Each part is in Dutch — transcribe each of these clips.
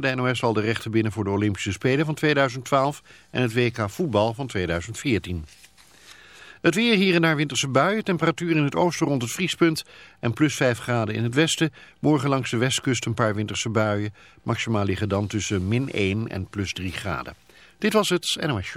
de NOS al de rechten binnen voor de Olympische Spelen van 2012 en het WK voetbal van 2014. Het weer hier en daar winterse buien, temperatuur in het oosten rond het vriespunt en plus 5 graden in het westen. Morgen langs de westkust een paar winterse buien. Maximaal liggen dan tussen min 1 en plus 3 graden. Dit was het NOS.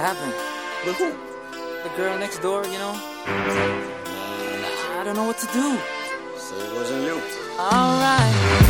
how I let this happen. With who? The girl next door, you know? I don't know what to do. So it wasn't you. Alright.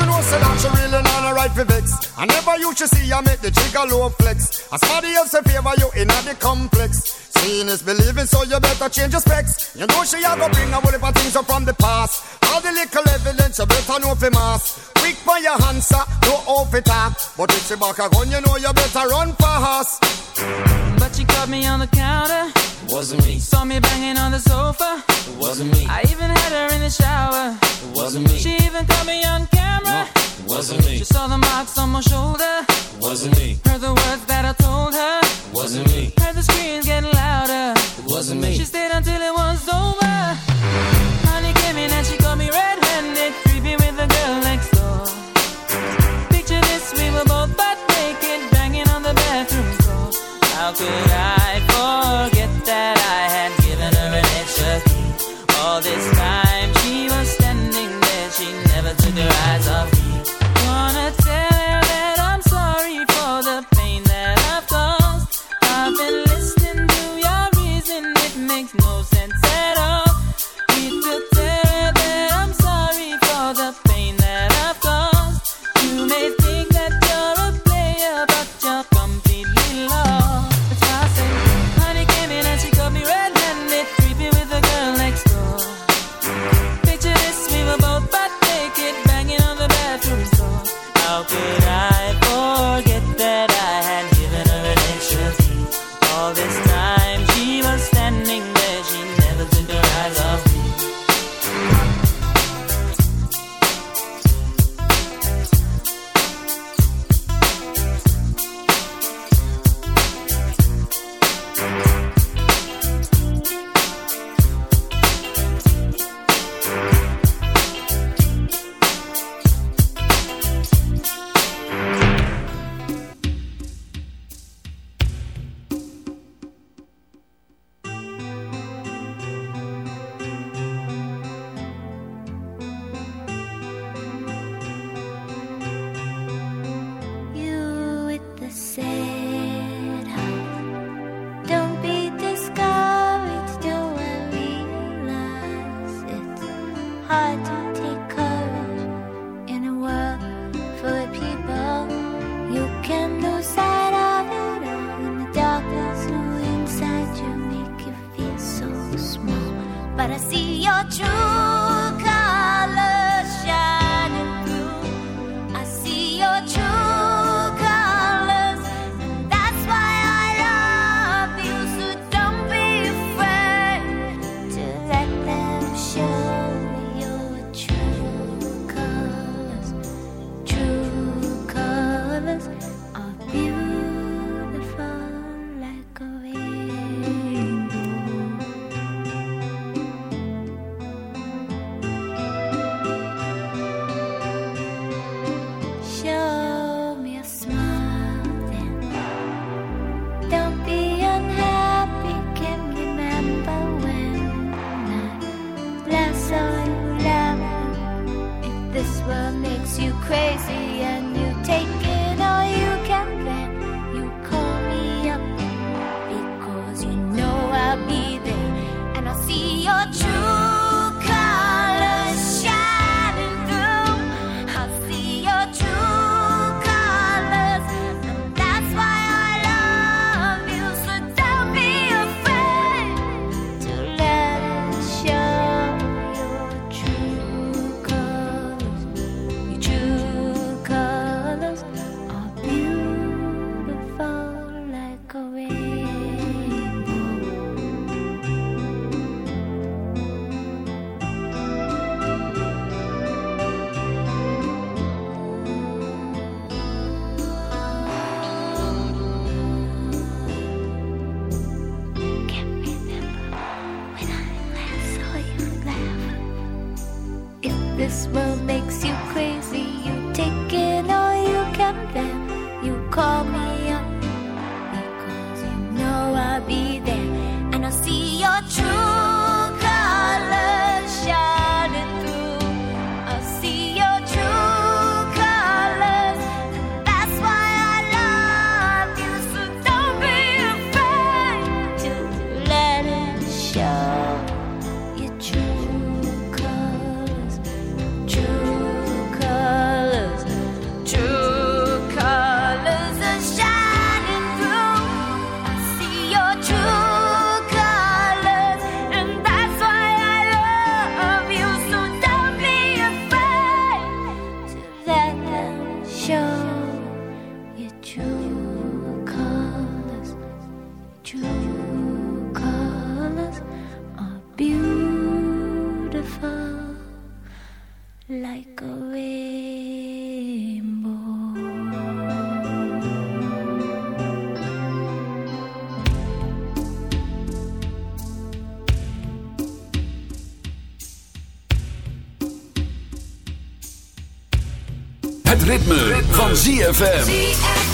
me? Know say that she really not a right for vex. I never used to see I make the jigger low flex. As somebody else in favor you in the complex. Seeing is believing, so you better change your specs. You know she a go bring a whole heap of things up from the past. All the little evidence you better know for mass. Quick for your answer, no off it talk. But if she back a gun, you know you better run fast. But she caught me on the counter. Wasn't me. Saw me banging on the sofa. It Wasn't me. I even had her in the shower. It Wasn't me. She even caught me on camera. It Wasn't me. She saw the marks on my shoulder. It Wasn't me. Heard the words that I told her. It Wasn't me. Heard the screams getting louder. It Wasn't me. She stayed until it was over. ritme, van ZFM.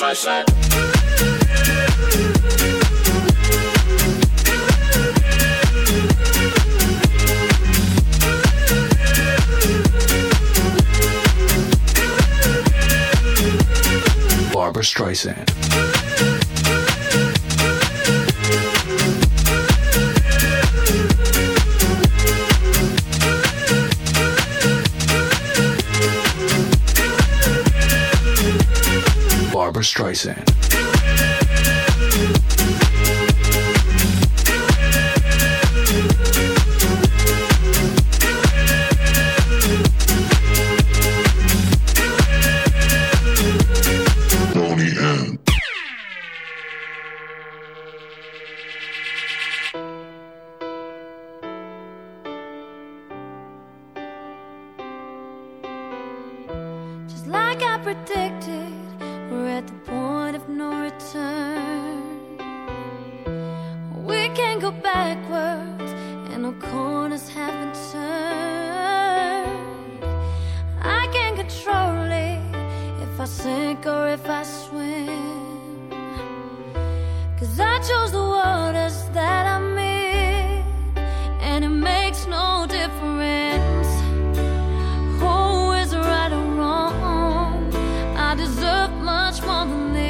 right. Barbara Streisand. Streisand. deserve much more than this.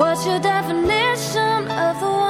What's your definition of the one?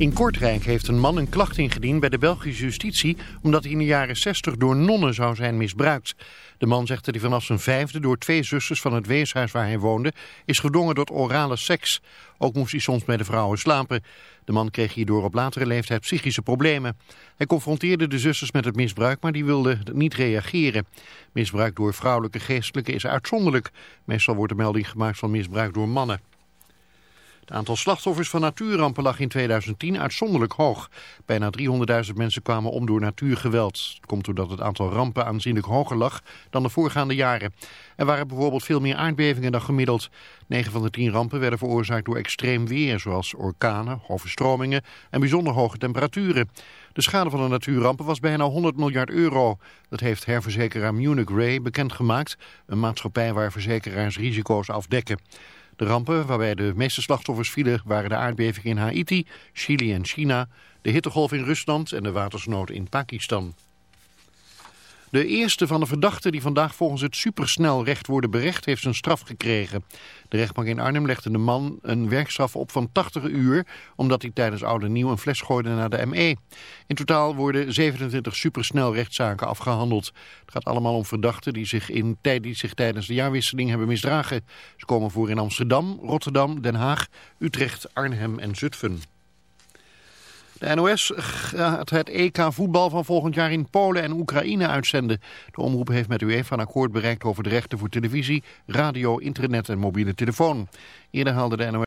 In Kortrijk heeft een man een klacht ingediend bij de Belgische justitie... omdat hij in de jaren 60 door nonnen zou zijn misbruikt. De man zegt dat hij vanaf zijn vijfde door twee zusters van het weeshuis waar hij woonde... is gedwongen tot orale seks. Ook moest hij soms bij de vrouwen slapen. De man kreeg hierdoor op latere leeftijd psychische problemen. Hij confronteerde de zusters met het misbruik, maar die wilden niet reageren. Misbruik door vrouwelijke geestelijken is uitzonderlijk. Meestal wordt er melding gemaakt van misbruik door mannen. Het aantal slachtoffers van natuurrampen lag in 2010 uitzonderlijk hoog. Bijna 300.000 mensen kwamen om door natuurgeweld. Het komt doordat het aantal rampen aanzienlijk hoger lag dan de voorgaande jaren. Er waren bijvoorbeeld veel meer aardbevingen dan gemiddeld. 9 van de 10 rampen werden veroorzaakt door extreem weer, zoals orkanen, overstromingen en bijzonder hoge temperaturen. De schade van de natuurrampen was bijna 100 miljard euro. Dat heeft herverzekeraar Munich Re bekendgemaakt, een maatschappij waar verzekeraars risico's afdekken. De rampen waarbij de meeste slachtoffers vielen waren de aardbevingen in Haiti, Chili en China, de hittegolf in Rusland en de watersnood in Pakistan. De eerste van de verdachten die vandaag volgens het supersnelrecht worden berecht heeft zijn straf gekregen. De rechtbank in Arnhem legde de man een werkstraf op van 80 uur omdat hij tijdens oude nieuw een fles gooide naar de ME. In totaal worden 27 supersnelrechtszaken afgehandeld. Het gaat allemaal om verdachten die zich, in, die zich tijdens de jaarwisseling hebben misdragen. Ze komen voor in Amsterdam, Rotterdam, Den Haag, Utrecht, Arnhem en Zutphen. De NOS gaat het EK voetbal van volgend jaar in Polen en Oekraïne uitzenden. De omroep heeft met UEFA een akkoord bereikt over de rechten voor televisie, radio, internet en mobiele telefoon. Eerder haalde de NOS